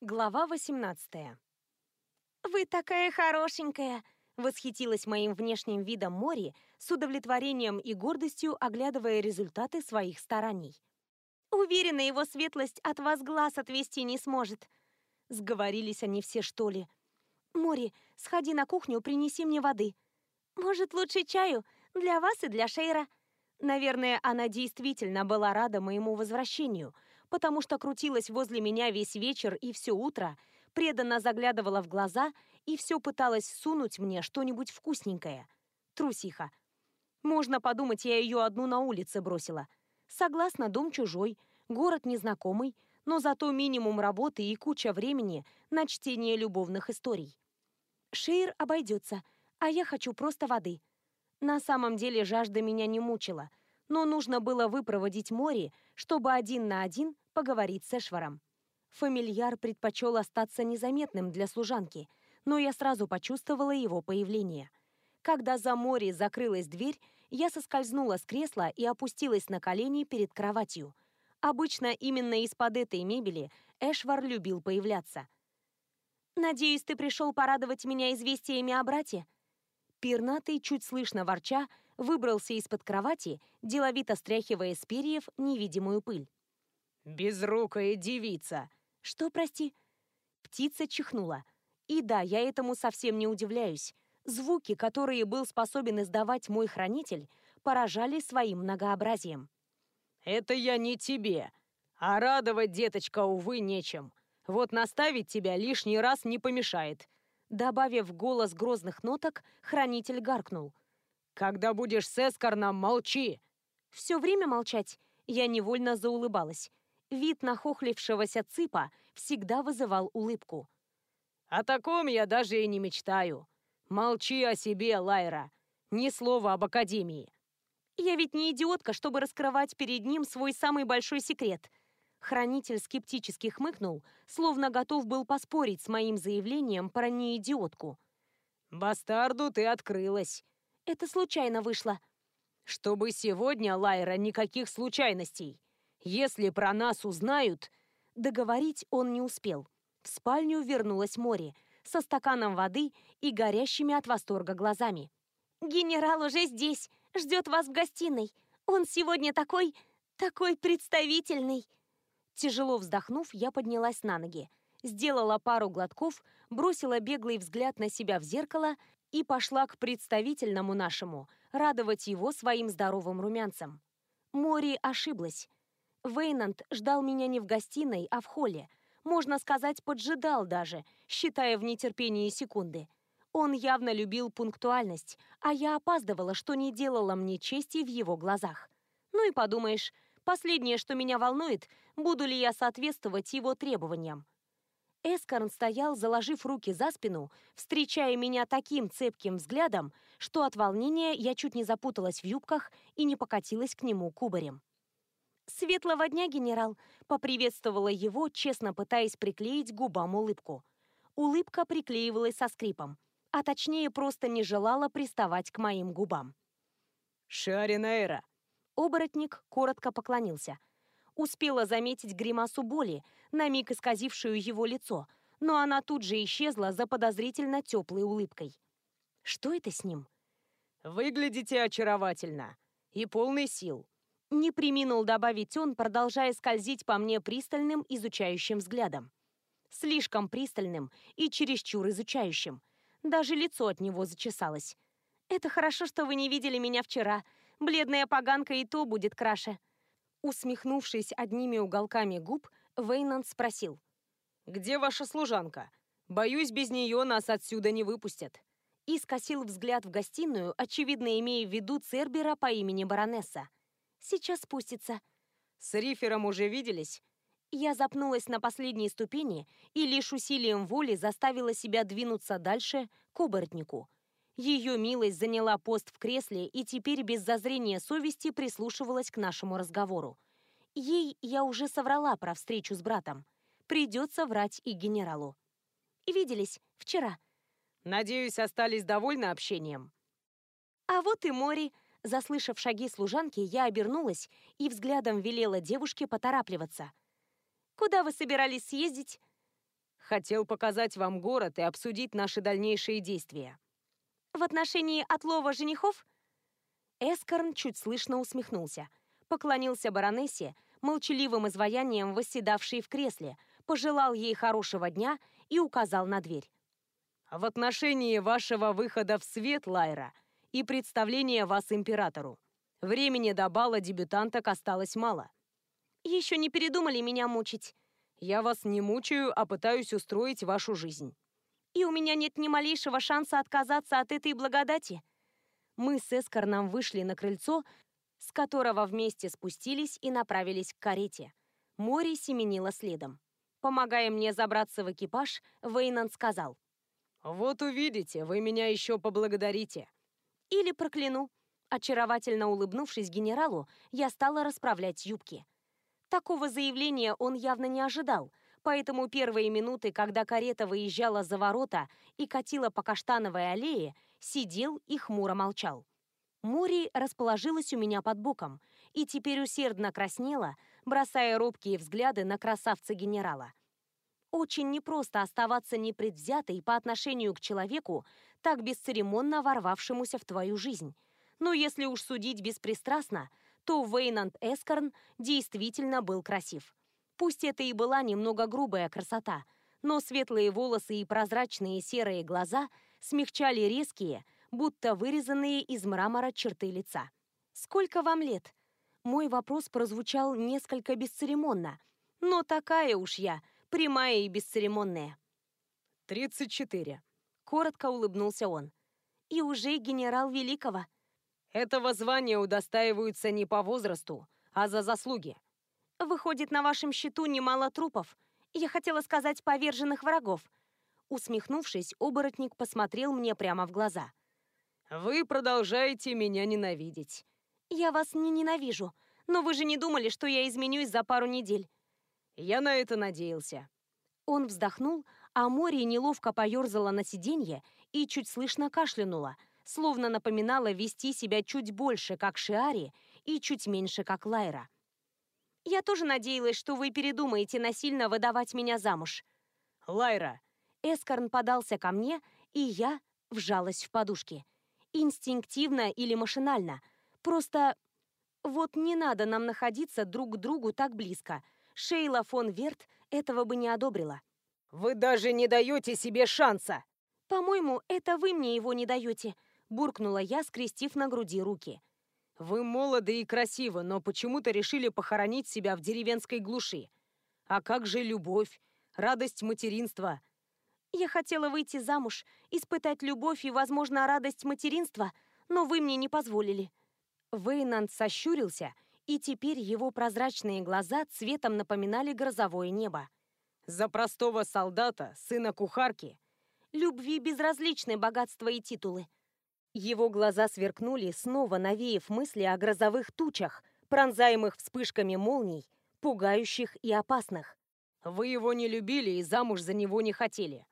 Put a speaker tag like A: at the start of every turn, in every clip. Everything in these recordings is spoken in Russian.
A: Глава 18 «Вы такая хорошенькая!» — восхитилась моим внешним видом Мори, с удовлетворением и гордостью оглядывая результаты своих стараний. «Уверена, его светлость от вас глаз отвести не сможет!» Сговорились они все, что ли? «Мори, сходи на кухню, принеси мне воды. Может, лучше чаю? Для вас и для Шейра?» Наверное, она действительно была рада моему возвращению — потому что крутилась возле меня весь вечер и все утро, преданно заглядывала в глаза и все пыталась сунуть мне что-нибудь вкусненькое. Трусиха. Можно подумать, я ее одну на улице бросила. Согласна, дом чужой, город незнакомый, но зато минимум работы и куча времени на чтение любовных историй. Шейр обойдется, а я хочу просто воды. На самом деле жажда меня не мучила, но нужно было выпроводить море, чтобы один на один поговорить с Эшваром. Фамильяр предпочел остаться незаметным для служанки, но я сразу почувствовала его появление. Когда за море закрылась дверь, я соскользнула с кресла и опустилась на колени перед кроватью. Обычно именно из-под этой мебели Эшвар любил появляться. «Надеюсь, ты пришел порадовать меня известиями о брате?» Пернатый, чуть слышно ворча, выбрался из-под кровати, деловито стряхивая с перьев невидимую пыль.
B: «Безрукая девица!»
A: «Что, прости?» Птица чихнула. И да, я этому совсем не удивляюсь. Звуки, которые был способен издавать мой хранитель, поражали своим многообразием.
B: «Это я не тебе. А радовать, деточка, увы, нечем. Вот наставить тебя лишний раз не помешает».
A: Добавив голос грозных ноток, хранитель гаркнул.
B: «Когда будешь с Эскорном, молчи!»
A: Все время молчать я невольно заулыбалась. Вид нахохлившегося цыпа всегда вызывал улыбку.
B: «О таком я даже и не мечтаю. Молчи о себе, Лайра. Ни слова об Академии».
A: «Я ведь не идиотка, чтобы раскрывать перед ним свой самый большой секрет». Хранитель скептически хмыкнул, словно готов был поспорить с моим заявлением про неидиотку.
B: «Бастарду ты открылась».
A: «Это случайно вышло».
B: «Чтобы сегодня, Лайра, никаких случайностей. Если про нас узнают...»
A: Договорить он не успел. В спальню вернулась море со стаканом воды и горящими от восторга глазами. «Генерал уже здесь, ждет вас в гостиной. Он сегодня такой... такой представительный!» Тяжело вздохнув, я поднялась на ноги, сделала пару глотков, бросила беглый взгляд на себя в зеркало и пошла к представительному нашему, радовать его своим здоровым румянцем. Мори ошиблась. Вейнанд ждал меня не в гостиной, а в холле. Можно сказать, поджидал даже, считая в нетерпении секунды. Он явно любил пунктуальность, а я опаздывала, что не делала мне чести в его глазах. Ну и подумаешь, последнее, что меня волнует, буду ли я соответствовать его требованиям. Эскорн стоял, заложив руки за спину, встречая меня таким цепким взглядом, что от волнения я чуть не запуталась в юбках и не покатилась к нему кубарем. «Светлого дня, генерал!» — поприветствовала его, честно пытаясь приклеить губам улыбку. Улыбка приклеивалась со скрипом, а точнее просто не желала приставать к моим губам.
B: «Шаринейра!»
A: Оборотник коротко поклонился. Успела заметить гримасу боли, на миг исказившую его лицо, но она тут же исчезла за подозрительно теплой улыбкой. Что это с ним?
B: «Выглядите очаровательно и полный сил»,
A: не приминул добавить он, продолжая скользить по мне пристальным, изучающим взглядом. Слишком пристальным и чересчур изучающим. Даже лицо от него зачесалось. «Это хорошо, что вы не видели меня вчера. Бледная поганка и то будет краше». Усмехнувшись одними уголками губ, Вейнанд спросил.
B: «Где ваша служанка? Боюсь, без нее нас отсюда не выпустят».
A: И скосил взгляд в гостиную, очевидно имея в виду Цербера по имени баронесса. Сейчас спустится.
B: С Рифером уже виделись?
A: Я запнулась на последней ступени и лишь усилием воли заставила себя двинуться дальше к оборотнику. Ее милость заняла пост в кресле и теперь без зазрения совести прислушивалась к нашему разговору. Ей я уже соврала про встречу с братом. Придется врать и генералу. И виделись вчера.
B: Надеюсь, остались довольны общением.
A: А вот и море. Заслышав шаги служанки, я обернулась и взглядом велела девушке поторапливаться. «Куда вы собирались съездить?»
B: Хотел показать вам город и обсудить наши дальнейшие действия.
A: В отношении отлова женихов? Эскорн чуть слышно усмехнулся. Поклонился баронессе, молчаливым изваянием восседавшей в кресле, пожелал ей хорошего дня и указал на дверь.
B: В отношении вашего выхода в свет, Лайра, и представления вас императору. Времени до бала дебютанток осталось мало.
A: Еще не передумали меня мучить.
B: Я вас не мучаю, а пытаюсь устроить вашу жизнь.
A: И у меня нет ни малейшего шанса отказаться от этой благодати. Мы с Эскорном вышли на крыльцо, с которого вместе спустились и направились к карете. Мори семенила следом. Помогая мне забраться в экипаж, Вейнан сказал.
B: «Вот увидите, вы меня еще поблагодарите».
A: «Или прокляну». Очаровательно улыбнувшись генералу, я стала расправлять юбки. Такого заявления он явно не ожидал, поэтому первые минуты, когда карета выезжала за ворота и катила по каштановой аллее, сидел и хмуро молчал. Мори расположилась у меня под боком и теперь усердно краснела, бросая робкие взгляды на красавца-генерала. Очень непросто оставаться непредвзятой по отношению к человеку, так бесцеремонно ворвавшемуся в твою жизнь. Но если уж судить беспристрастно, то Вейнанд Эскорн действительно был красив. Пусть это и была немного грубая красота, но светлые волосы и прозрачные серые глаза смягчали резкие, будто вырезанные из мрамора черты лица. «Сколько вам лет?» Мой вопрос прозвучал несколько бесцеремонно, но такая уж я, прямая и бесцеремонная.
B: «Тридцать четыре», —
A: коротко улыбнулся он. «И уже генерал Великого».
B: Этого звания удостаиваются не по возрасту, а за заслуги.
A: Выходит, на вашем счету немало трупов. Я хотела сказать поверженных врагов. Усмехнувшись, оборотник посмотрел мне прямо в глаза.
B: Вы продолжаете меня ненавидеть.
A: Я вас не ненавижу, но вы же не думали, что я изменюсь за пару недель.
B: Я на это надеялся.
A: Он вздохнул, а море неловко поерзала на сиденье и чуть слышно кашлянула, словно напоминала вести себя чуть больше, как Шиари, и чуть меньше, как Лайра. «Я тоже надеялась, что вы передумаете насильно выдавать меня замуж».
B: «Лайра!»
A: Эскорн подался ко мне, и я вжалась в подушки. Инстинктивно или машинально. Просто вот не надо нам находиться друг к другу так близко. Шейла фон Верт этого бы не одобрила.
B: «Вы даже не даете себе шанса!»
A: «По-моему, это вы мне его не даете», буркнула я, скрестив на груди руки.
B: Вы молоды и красивы, но почему-то решили похоронить себя в деревенской глуши. А как же любовь, радость материнства?
A: Я хотела выйти замуж, испытать любовь и, возможно, радость материнства, но вы мне не позволили. Вейнанд сощурился, и теперь его прозрачные глаза цветом напоминали грозовое небо.
B: За простого солдата, сына кухарки.
A: Любви безразличны богатства и титулы. Его глаза сверкнули, снова навеяв мысли о грозовых тучах, пронзаемых вспышками молний, пугающих и опасных.
B: «Вы его не любили и замуж за него не хотели».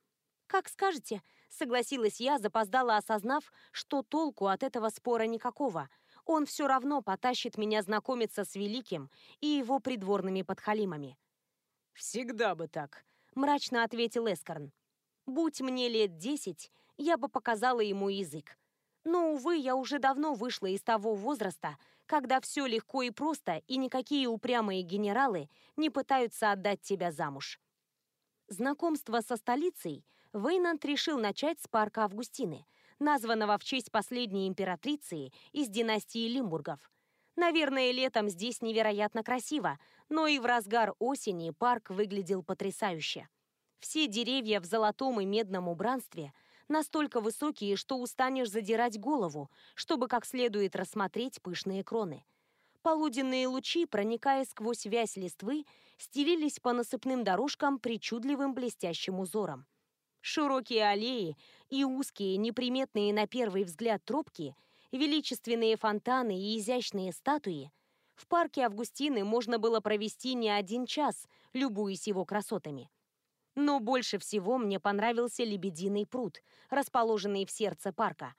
A: «Как скажете», — согласилась я, запоздала осознав, что толку от этого спора никакого. Он все равно потащит меня знакомиться с Великим и его придворными подхалимами.
B: «Всегда бы так», —
A: мрачно ответил Эскорн. «Будь мне лет десять, я бы показала ему язык. Но, увы, я уже давно вышла из того возраста, когда все легко и просто, и никакие упрямые генералы не пытаются отдать тебя замуж. Знакомство со столицей Вейнант решил начать с парка Августины, названного в честь последней императрицы из династии Лимбургов. Наверное, летом здесь невероятно красиво, но и в разгар осени парк выглядел потрясающе. Все деревья в золотом и медном убранстве – настолько высокие, что устанешь задирать голову, чтобы как следует рассмотреть пышные кроны. Полуденные лучи, проникая сквозь вязь листвы, стелились по насыпным дорожкам причудливым блестящим узором. Широкие аллеи и узкие, неприметные на первый взгляд тропки, величественные фонтаны и изящные статуи – в парке Августины можно было провести не один час, любуясь его красотами. Но больше всего мне понравился лебединый пруд, расположенный в сердце парка.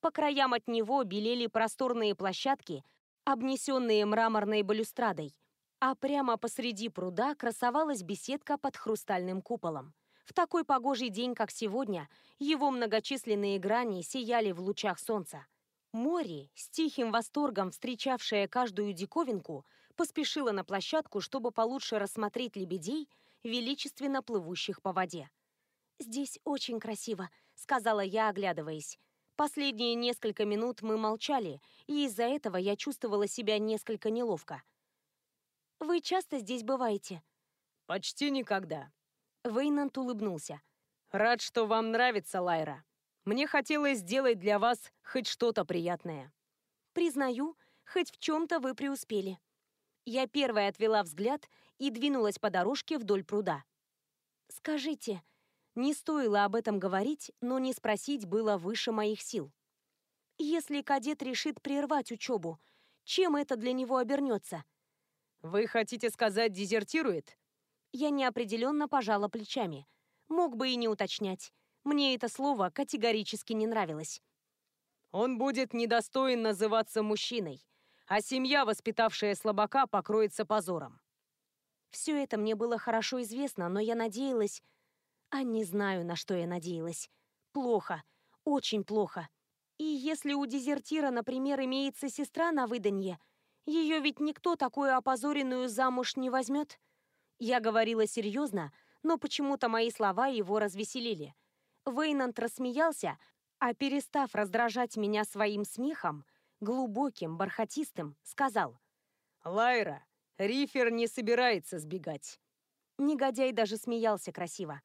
A: По краям от него белели просторные площадки, обнесенные мраморной балюстрадой, а прямо посреди пруда красовалась беседка под хрустальным куполом. В такой погожий день, как сегодня, его многочисленные грани сияли в лучах солнца. Мори, с тихим восторгом встречавшая каждую диковинку, поспешила на площадку, чтобы получше рассмотреть лебедей, величественно плывущих по воде. «Здесь очень красиво», — сказала я, оглядываясь. Последние несколько минут мы молчали, и из-за этого я чувствовала себя несколько неловко. «Вы часто здесь бываете?»
B: «Почти никогда».
A: Вейнант улыбнулся.
B: «Рад, что вам нравится, Лайра. Мне хотелось сделать для вас хоть что-то приятное».
A: «Признаю, хоть в чем-то вы преуспели». Я первая отвела взгляд и двинулась по дорожке вдоль пруда. «Скажите...» Не стоило об этом говорить, но не спросить было выше моих сил. «Если кадет решит прервать учебу, чем это для него обернется?»
B: «Вы хотите сказать, дезертирует?»
A: Я неопределенно пожала плечами. Мог бы и не уточнять. Мне это слово категорически не нравилось.
B: «Он будет недостоин называться мужчиной, а семья, воспитавшая слабака, покроется позором».
A: Все это мне было хорошо известно, но я надеялась... А не знаю, на что я надеялась. Плохо. Очень плохо. И если у дезертира, например, имеется сестра на выданье, ее ведь никто такую опозоренную замуж не возьмет. Я говорила серьезно, но почему-то мои слова его развеселили. Вейнант рассмеялся, а перестав раздражать меня своим смехом, глубоким, бархатистым, сказал.
B: «Лайра, Рифер не собирается сбегать».
A: Негодяй даже смеялся красиво.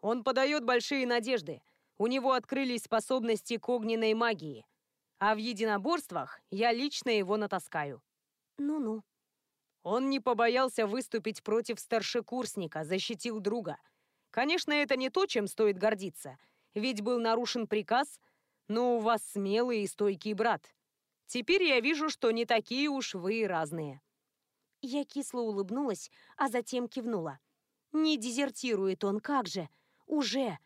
B: «Он подает большие надежды. У него открылись способности к огненной магии. А в единоборствах я лично его натаскаю».
A: «Ну-ну».
B: Он не побоялся выступить против старшекурсника, защитил друга. Конечно, это не то, чем стоит гордиться, ведь был нарушен приказ, но у вас смелый и стойкий брат. Теперь я вижу, что не такие уж вы и разные.
A: Я кисло улыбнулась, а затем кивнула. Не дезертирует он, как же? Уже.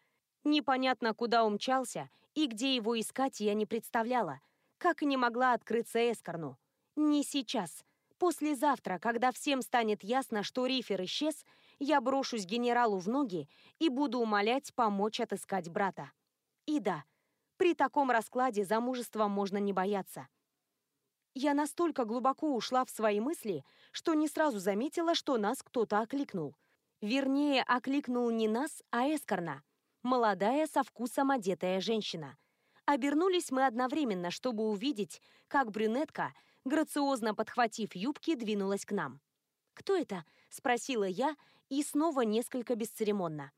A: Непонятно, куда умчался и где его искать я не представляла, как не могла открыться Эскорну. Не сейчас. Послезавтра, когда всем станет ясно, что Рифер исчез, я брошусь генералу в ноги и буду умолять помочь отыскать брата. И да, при таком раскладе замужества можно не бояться. Я настолько глубоко ушла в свои мысли, что не сразу заметила, что нас кто-то окликнул. Вернее, окликнул не нас, а Эскорна. Молодая, со вкусом одетая женщина. Обернулись мы одновременно, чтобы увидеть, как брюнетка – грациозно подхватив юбки, двинулась к нам. «Кто это?» — спросила я, и снова несколько бесцеремонно.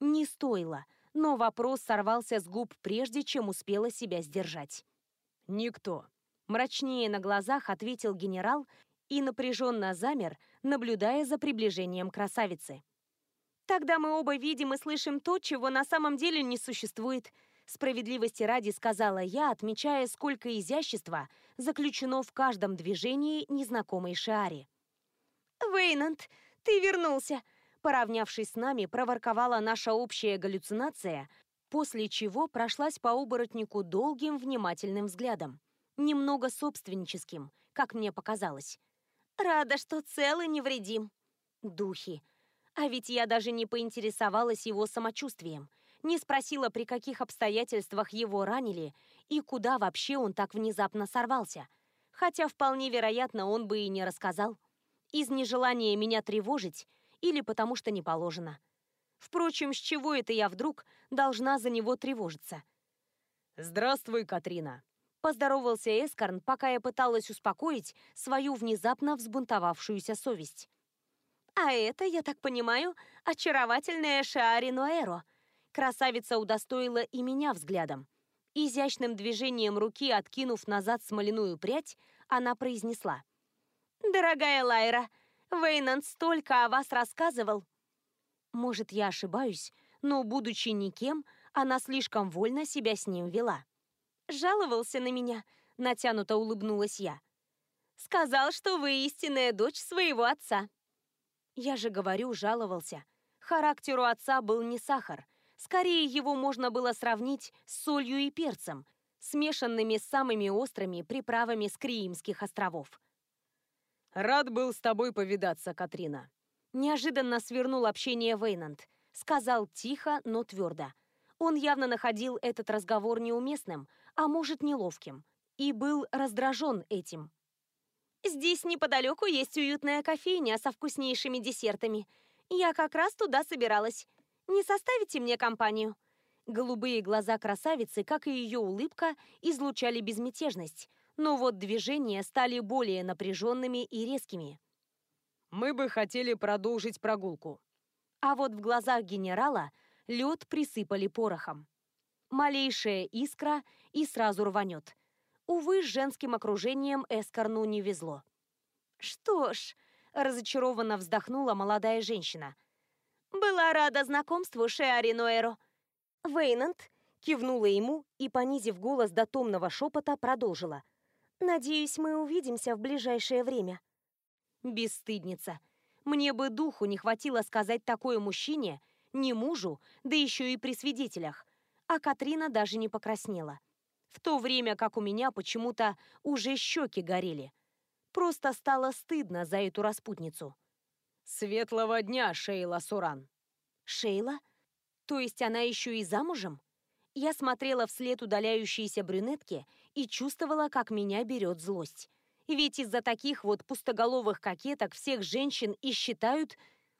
A: Не стоило, но вопрос сорвался с губ прежде, чем успела себя сдержать.
B: «Никто», —
A: мрачнее на глазах ответил генерал и напряженно замер, наблюдая за приближением красавицы. «Тогда мы оба видим и слышим то, чего на самом деле не существует», Справедливости ради сказала я, отмечая, сколько изящества заключено в каждом движении незнакомой Шиари. «Вейнант, ты вернулся!» Поравнявшись с нами, проворковала наша общая галлюцинация, после чего прошлась по оборотнику долгим внимательным взглядом, немного собственническим, как мне показалось. «Рада, что цел и невредим». Духи. А ведь я даже не поинтересовалась его самочувствием – не спросила, при каких обстоятельствах его ранили и куда вообще он так внезапно сорвался. Хотя вполне вероятно, он бы и не рассказал. Из нежелания меня тревожить или потому что не положено. Впрочем, с чего это я вдруг должна за него тревожиться?
B: «Здравствуй, Катрина!»
A: Поздоровался Эскорн, пока я пыталась успокоить свою внезапно взбунтовавшуюся совесть. «А это, я так понимаю, очаровательная Шиари Ноэро», Красавица удостоила и меня взглядом. Изящным движением руки, откинув назад смоляную прядь, она произнесла. «Дорогая Лайра, Вейнанд столько о вас рассказывал». Может, я ошибаюсь, но, будучи никем, она слишком вольно себя с ним вела. «Жаловался на меня», — натянуто улыбнулась я. «Сказал, что вы истинная дочь своего отца». Я же говорю, жаловался. Характеру отца был не сахар, Скорее, его можно было сравнить с солью и перцем, смешанными с самыми острыми приправами с Криимских островов.
B: «Рад был с тобой повидаться, Катрина».
A: Неожиданно свернул общение Вейнанд. сказал тихо, но твердо. Он явно находил этот разговор неуместным, а может, неловким, и был раздражен этим. «Здесь неподалеку есть уютная кофейня со вкуснейшими десертами. Я как раз туда собиралась. Не составите мне компанию?» Голубые глаза красавицы, как и ее улыбка, излучали безмятежность, но вот движения стали более напряженными и резкими.
B: «Мы бы хотели продолжить прогулку».
A: А вот в глазах генерала лед присыпали порохом. Малейшая искра и сразу рванет. Увы, с женским окружением Эскорну не везло. «Что ж», — разочарованно вздохнула молодая женщина. «Была рада знакомству, Шеари Ноэро». Вейнант кивнула ему и, понизив голос до томного шепота, продолжила. «Надеюсь, мы увидимся в ближайшее время». Бесстыдница. Мне бы духу не хватило сказать такое мужчине, не мужу, да еще и при свидетелях. А Катрина даже не покраснела. В то время как у меня почему-то уже щеки горели. Просто стало стыдно за эту распутницу.
B: «Светлого дня, Шейла Суран!»
A: «Шейла? То есть она еще и замужем?» Я смотрела вслед удаляющейся брюнетки и чувствовала, как меня берет злость. Ведь из-за таких вот пустоголовых кокеток всех женщин и считают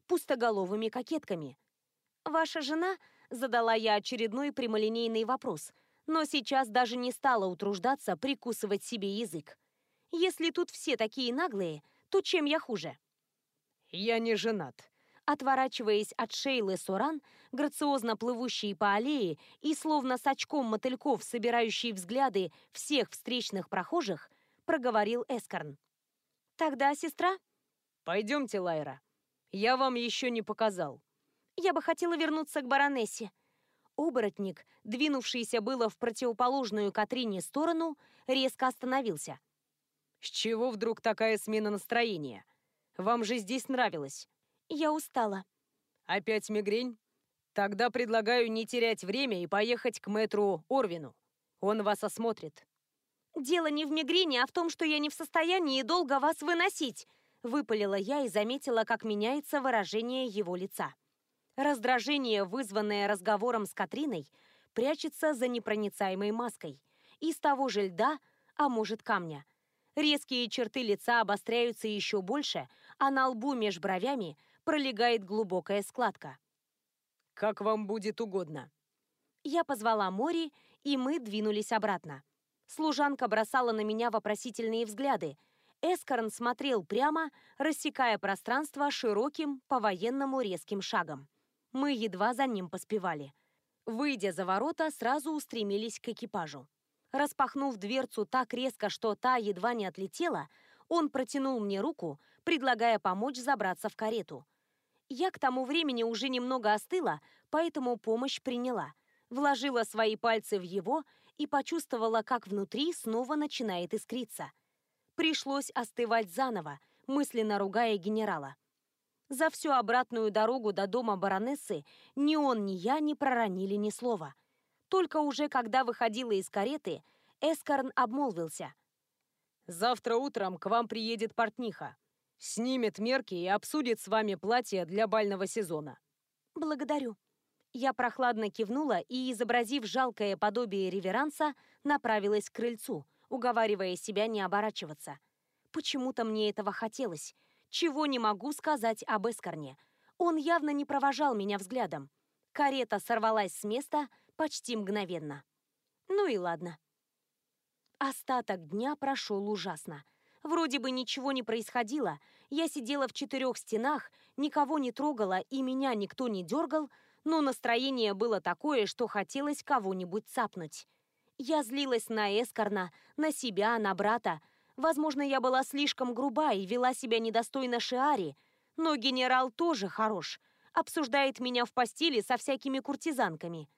A: пустоголовыми кокетками. «Ваша жена?» – задала я очередной прямолинейный вопрос, но сейчас даже не стала утруждаться прикусывать себе язык. Если тут все такие наглые, то чем я хуже?
B: «Я не женат»,
A: Отворачиваясь от Шейлы Соран, грациозно плывущей по аллее и словно с очком мотыльков, собирающей взгляды всех встречных прохожих, проговорил Эскорн. «Тогда сестра?»
B: «Пойдемте, Лайра. Я вам еще не показал».
A: «Я бы хотела вернуться к баронессе». Оборотник, двинувшийся было в противоположную Катрине сторону, резко остановился.
B: «С чего вдруг такая смена настроения? Вам же здесь нравилось».
A: «Я устала».
B: «Опять мигрень? Тогда предлагаю не терять время и поехать к мэтру Орвину. Он вас осмотрит».
A: «Дело не в мигрени, а в том, что я не в состоянии долго вас выносить», выпалила я и заметила, как меняется выражение его лица. Раздражение, вызванное разговором с Катриной, прячется за непроницаемой маской. Из того же льда, а может камня. Резкие черты лица обостряются еще больше, а на лбу меж бровями пролегает глубокая складка.
B: «Как вам будет угодно».
A: Я позвала Мори, и мы двинулись обратно. Служанка бросала на меня вопросительные взгляды. Эскорн смотрел прямо, рассекая пространство широким, по-военному резким шагом. Мы едва за ним поспевали. Выйдя за ворота, сразу устремились к экипажу. Распахнув дверцу так резко, что та едва не отлетела, он протянул мне руку, предлагая помочь забраться в карету. Я к тому времени уже немного остыла, поэтому помощь приняла. Вложила свои пальцы в его и почувствовала, как внутри снова начинает искриться. Пришлось остывать заново, мысленно ругая генерала. За всю обратную дорогу до дома баронессы ни он, ни я не проронили ни слова. Только уже когда выходила из кареты, Эскорн обмолвился.
B: «Завтра утром к вам приедет портниха. Снимет мерки и обсудит с вами платье для бального сезона».
A: «Благодарю», я прохладно кивнула и, изобразив жалкое подобие реверанса, направилась к крыльцу, уговаривая себя не оборачиваться. Почему-то мне этого хотелось. Чего не могу сказать об Эскорне. Он явно не провожал меня взглядом. Карета сорвалась с места почти мгновенно. Ну и ладно. Остаток дня прошел ужасно. Вроде бы ничего не происходило. Я сидела в четырех стенах, никого не трогала и меня никто не дергал, но настроение было такое, что хотелось кого-нибудь цапнуть. Я злилась на Эскорна, на себя, на брата. Возможно, я была слишком груба и вела себя недостойно Шиари, но генерал тоже хорош, обсуждает меня в постели со всякими куртизанками.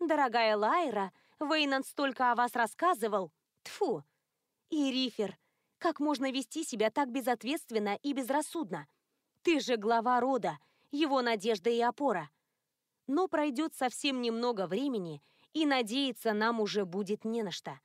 A: Дорогая Лайра, Вейнан столько о вас рассказывал. Тфу. И Рифер, как можно вести себя так безответственно и безрассудно? Ты же глава рода, его надежда и опора но пройдет совсем немного времени, и надеяться нам уже будет не на что.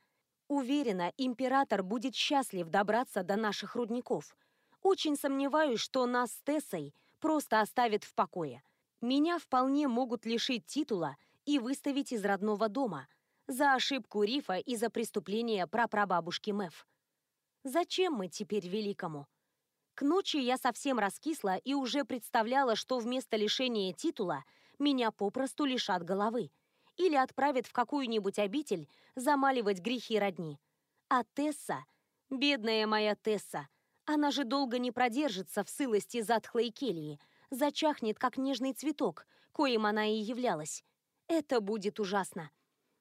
A: Уверена, император будет счастлив добраться до наших рудников. Очень сомневаюсь, что нас с Тессой просто оставит в покое. Меня вполне могут лишить титула и выставить из родного дома за ошибку Рифа и за преступление прапрабабушки Мэв. Зачем мы теперь великому? К ночи я совсем раскисла и уже представляла, что вместо лишения титула меня попросту лишат головы или отправят в какую-нибудь обитель замаливать грехи родни. А Тесса, бедная моя Тесса, она же долго не продержится в сылости затхлой кельи, зачахнет, как нежный цветок, коим она и являлась. Это будет ужасно.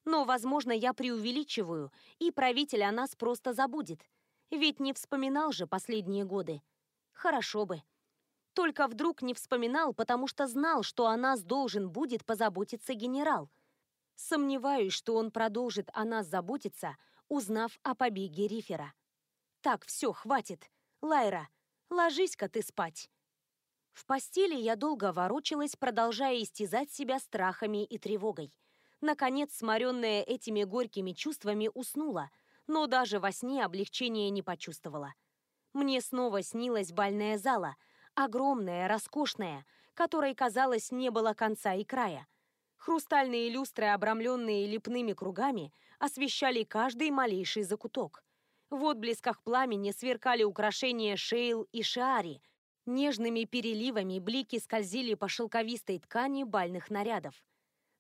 A: Но, возможно, я преувеличиваю, и правитель о нас просто забудет. Ведь не вспоминал же последние годы. Хорошо бы. Только вдруг не вспоминал, потому что знал, что о нас должен будет позаботиться генерал. Сомневаюсь, что он продолжит о нас заботиться, узнав о побеге Рифера. Так, все, хватит. Лайра, ложись-ка ты спать. В постели я долго ворочалась, продолжая истязать себя страхами и тревогой. Наконец, сморенная этими горькими чувствами, уснула, но даже во сне облегчения не почувствовала. Мне снова снилась бальная зала, огромная, роскошная, которой, казалось, не было конца и края. Хрустальные люстры, обрамленные лепными кругами, освещали каждый малейший закуток. В отблесках пламени сверкали украшения шейл и шиари. Нежными переливами блики скользили по шелковистой ткани бальных нарядов.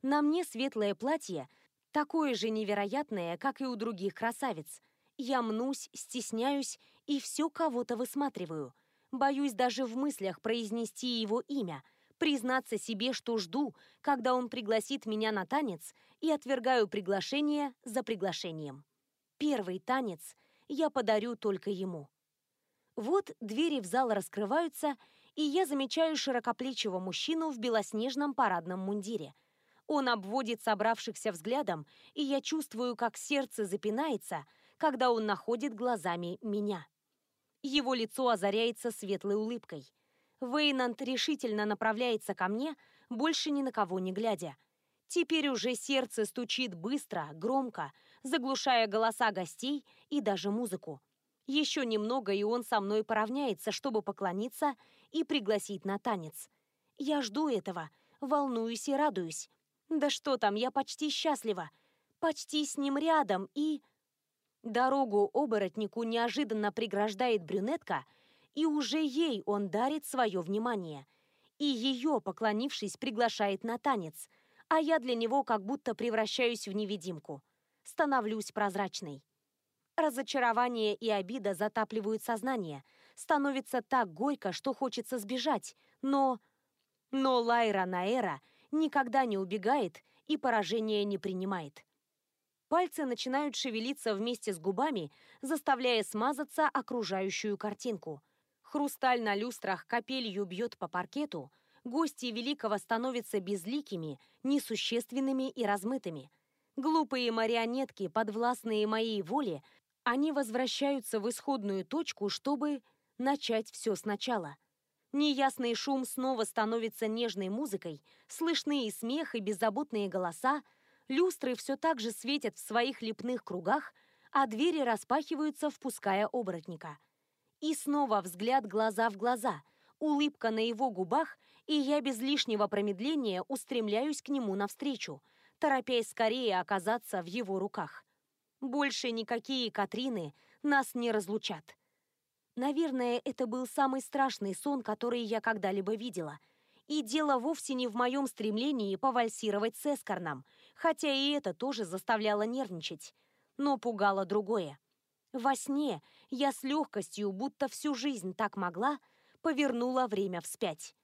A: На мне светлое платье, такое же невероятное, как и у других красавиц. Я мнусь, стесняюсь и все кого-то высматриваю. Боюсь даже в мыслях произнести его имя, признаться себе, что жду, когда он пригласит меня на танец, и отвергаю приглашение за приглашением. Первый танец я подарю только ему. Вот двери в зал раскрываются, и я замечаю широкоплечего мужчину в белоснежном парадном мундире. Он обводит собравшихся взглядом, и я чувствую, как сердце запинается, когда он находит глазами меня. Его лицо озаряется светлой улыбкой. Вейнант решительно направляется ко мне, больше ни на кого не глядя. Теперь уже сердце стучит быстро, громко, заглушая голоса гостей и даже музыку. Еще немного, и он со мной поравняется, чтобы поклониться и пригласить на танец. Я жду этого, волнуюсь и радуюсь. Да что там, я почти счастлива. Почти с ним рядом и... Дорогу оборотнику неожиданно преграждает брюнетка, и уже ей он дарит свое внимание. И ее, поклонившись, приглашает на танец, а я для него как будто превращаюсь в невидимку. Становлюсь прозрачной. Разочарование и обида затапливают сознание. Становится так горько, что хочется сбежать. Но... Но Лайра Наэра никогда не убегает и поражение не принимает. Пальцы начинают шевелиться вместе с губами, заставляя смазаться окружающую картинку. Хрусталь на люстрах капелью бьет по паркету, гости Великого становятся безликими, несущественными и размытыми. Глупые марионетки, подвластные моей воле, они возвращаются в исходную точку, чтобы начать все сначала. Неясный шум снова становится нежной музыкой, слышны и смех, и беззаботные голоса, Люстры все так же светят в своих лепных кругах, а двери распахиваются, впуская оборотника. И снова взгляд глаза в глаза, улыбка на его губах, и я без лишнего промедления устремляюсь к нему навстречу, торопясь скорее оказаться в его руках. Больше никакие Катрины нас не разлучат. Наверное, это был самый страшный сон, который я когда-либо видела — и дело вовсе не в моем стремлении повальсировать с Эскорном, хотя и это тоже заставляло нервничать. Но пугало другое. Во сне я с легкостью, будто всю жизнь так могла, повернула время вспять.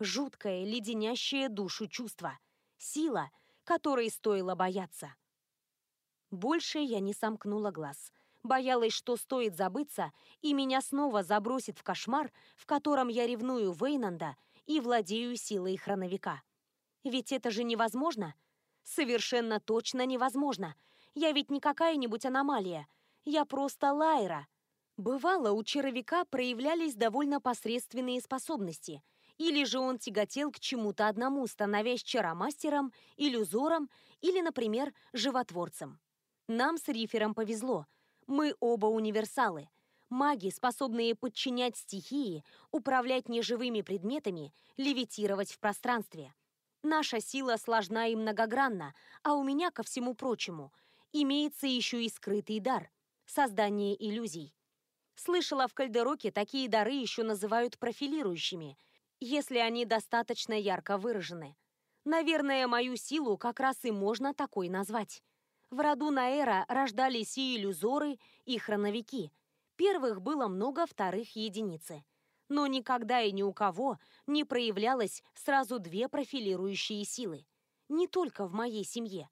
A: Жуткое, леденящее душу чувство. Сила, которой стоило бояться. Больше я не сомкнула глаз. Боялась, что стоит забыться, и меня снова забросит в кошмар, в котором я ревную Вейнанда и владею силой хроновика. Ведь это же невозможно. Совершенно точно невозможно. Я ведь не какая-нибудь аномалия. Я просто Лайра. Бывало, у червяка проявлялись довольно посредственные способности. Или же он тяготел к чему-то одному, становясь чаромастером, иллюзором или, например, животворцем. Нам с Рифером повезло. Мы оба универсалы. Маги, способные подчинять стихии, управлять неживыми предметами, левитировать в пространстве. Наша сила сложна и многогранна, а у меня, ко всему прочему, имеется еще и скрытый дар – создание иллюзий. Слышала, в Кальдероке такие дары еще называют профилирующими, если они достаточно ярко выражены. Наверное, мою силу как раз и можно такой назвать. В роду Наэра рождались и иллюзоры, и хроновики. Первых было много, вторых — единицы. Но никогда и ни у кого не проявлялось сразу две профилирующие силы. Не только в моей семье.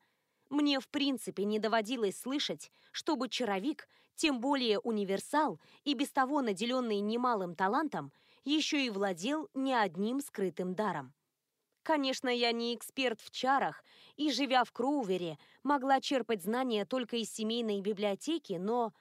A: Мне в принципе не доводилось слышать, чтобы чаровик, тем более универсал и без того наделенный немалым талантом, еще и владел не одним скрытым даром. Конечно, я не эксперт в чарах и, живя в Кроувере, могла черпать знания только из семейной библиотеки, но...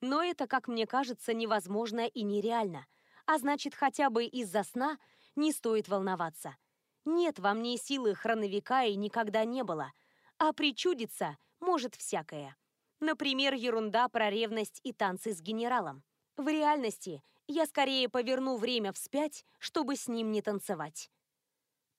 A: Но это, как мне кажется, невозможно и нереально. А значит, хотя бы из-за сна не стоит волноваться. Нет во мне силы хроновика и никогда не было. А причудиться может всякое. Например, ерунда про ревность и танцы с генералом. В реальности я скорее поверну время вспять, чтобы с ним не танцевать.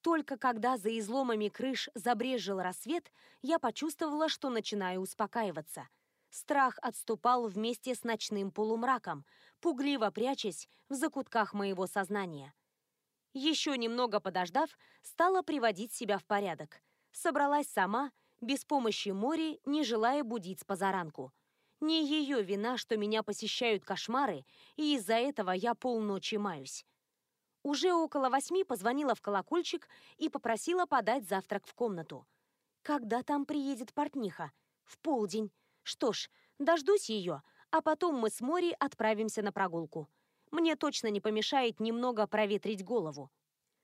A: Только когда за изломами крыш забрежил рассвет, я почувствовала, что начинаю успокаиваться. Страх отступал вместе с ночным полумраком, пугливо прячась в закутках моего сознания. Еще немного подождав, стала приводить себя в порядок. Собралась сама, без помощи Мори, не желая будить с позаранку. Не ее вина, что меня посещают кошмары, и из-за этого я полночи маюсь. Уже около восьми позвонила в колокольчик и попросила подать завтрак в комнату. Когда там приедет портниха? В полдень. Что ж, дождусь ее, а потом мы с Мори отправимся на прогулку. Мне точно не помешает немного проветрить голову.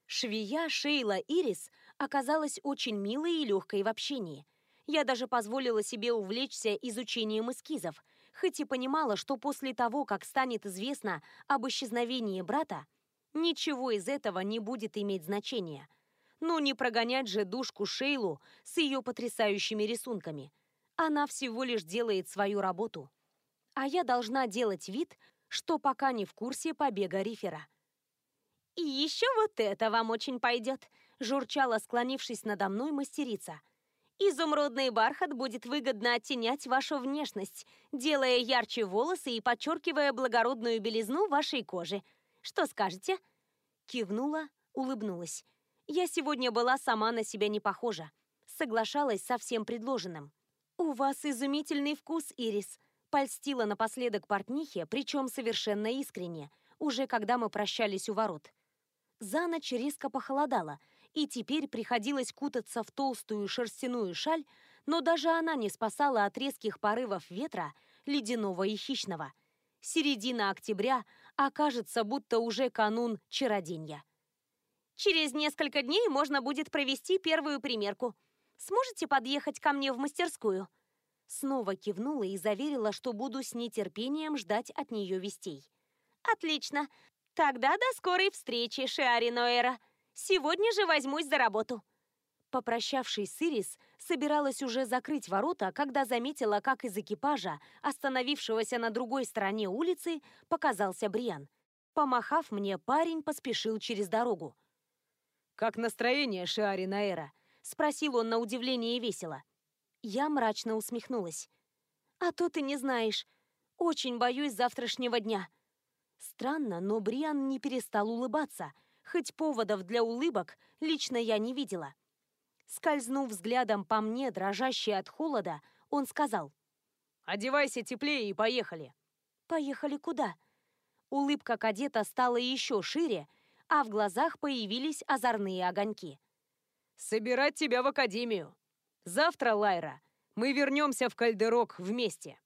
A: Швея Шейла Ирис оказалась очень милой и легкой в общении. Я даже позволила себе увлечься изучением эскизов, хоть и понимала, что после того, как станет известно об исчезновении брата, Ничего из этого не будет иметь значения. Ну, не прогонять же душку Шейлу с ее потрясающими рисунками. Она всего лишь делает свою работу. А я должна делать вид, что пока не в курсе побега Рифера. «И еще вот это вам очень пойдет», – журчала, склонившись надо мной мастерица. «Изумрудный бархат будет выгодно оттенять вашу внешность, делая ярче волосы и подчеркивая благородную белизну вашей кожи. Что скажете?» Кивнула, улыбнулась. Я сегодня была сама на себя не похожа. Соглашалась со всем предложенным. «У вас изумительный вкус, Ирис», — польстила напоследок портнихе, причем совершенно искренне, уже когда мы прощались у ворот. За ночь резко похолодало, и теперь приходилось кутаться в толстую шерстяную шаль, но даже она не спасала от резких порывов ветра, ледяного и хищного. Середина октября, окажется, будто уже канун чароденья. Через несколько дней можно будет провести первую примерку. Сможете подъехать ко мне в мастерскую?» Снова кивнула и заверила, что буду с нетерпением ждать от нее вестей. «Отлично. Тогда до скорой встречи, Шиари Ноэра. Сегодня же возьмусь за работу». Попрощавшись с Ирис, собиралась уже закрыть ворота, когда заметила, как из экипажа, остановившегося на другой стороне улицы, показался Бриан. Помахав мне, парень поспешил через дорогу.
B: «Как настроение, Шиари Наэра?» — спросил он на удивление весело.
A: Я мрачно усмехнулась. «А то ты не знаешь. Очень боюсь завтрашнего дня». Странно, но Бриан не перестал улыбаться, хоть поводов для улыбок лично я не видела. Скользнув взглядом по мне, дрожащей от холода, он сказал.
B: «Одевайся теплее и поехали».
A: «Поехали куда?» Улыбка кадета стала еще шире, а в глазах появились озорные огоньки.
B: «Собирать тебя в академию. Завтра, Лайра, мы вернемся в Кальдерок вместе».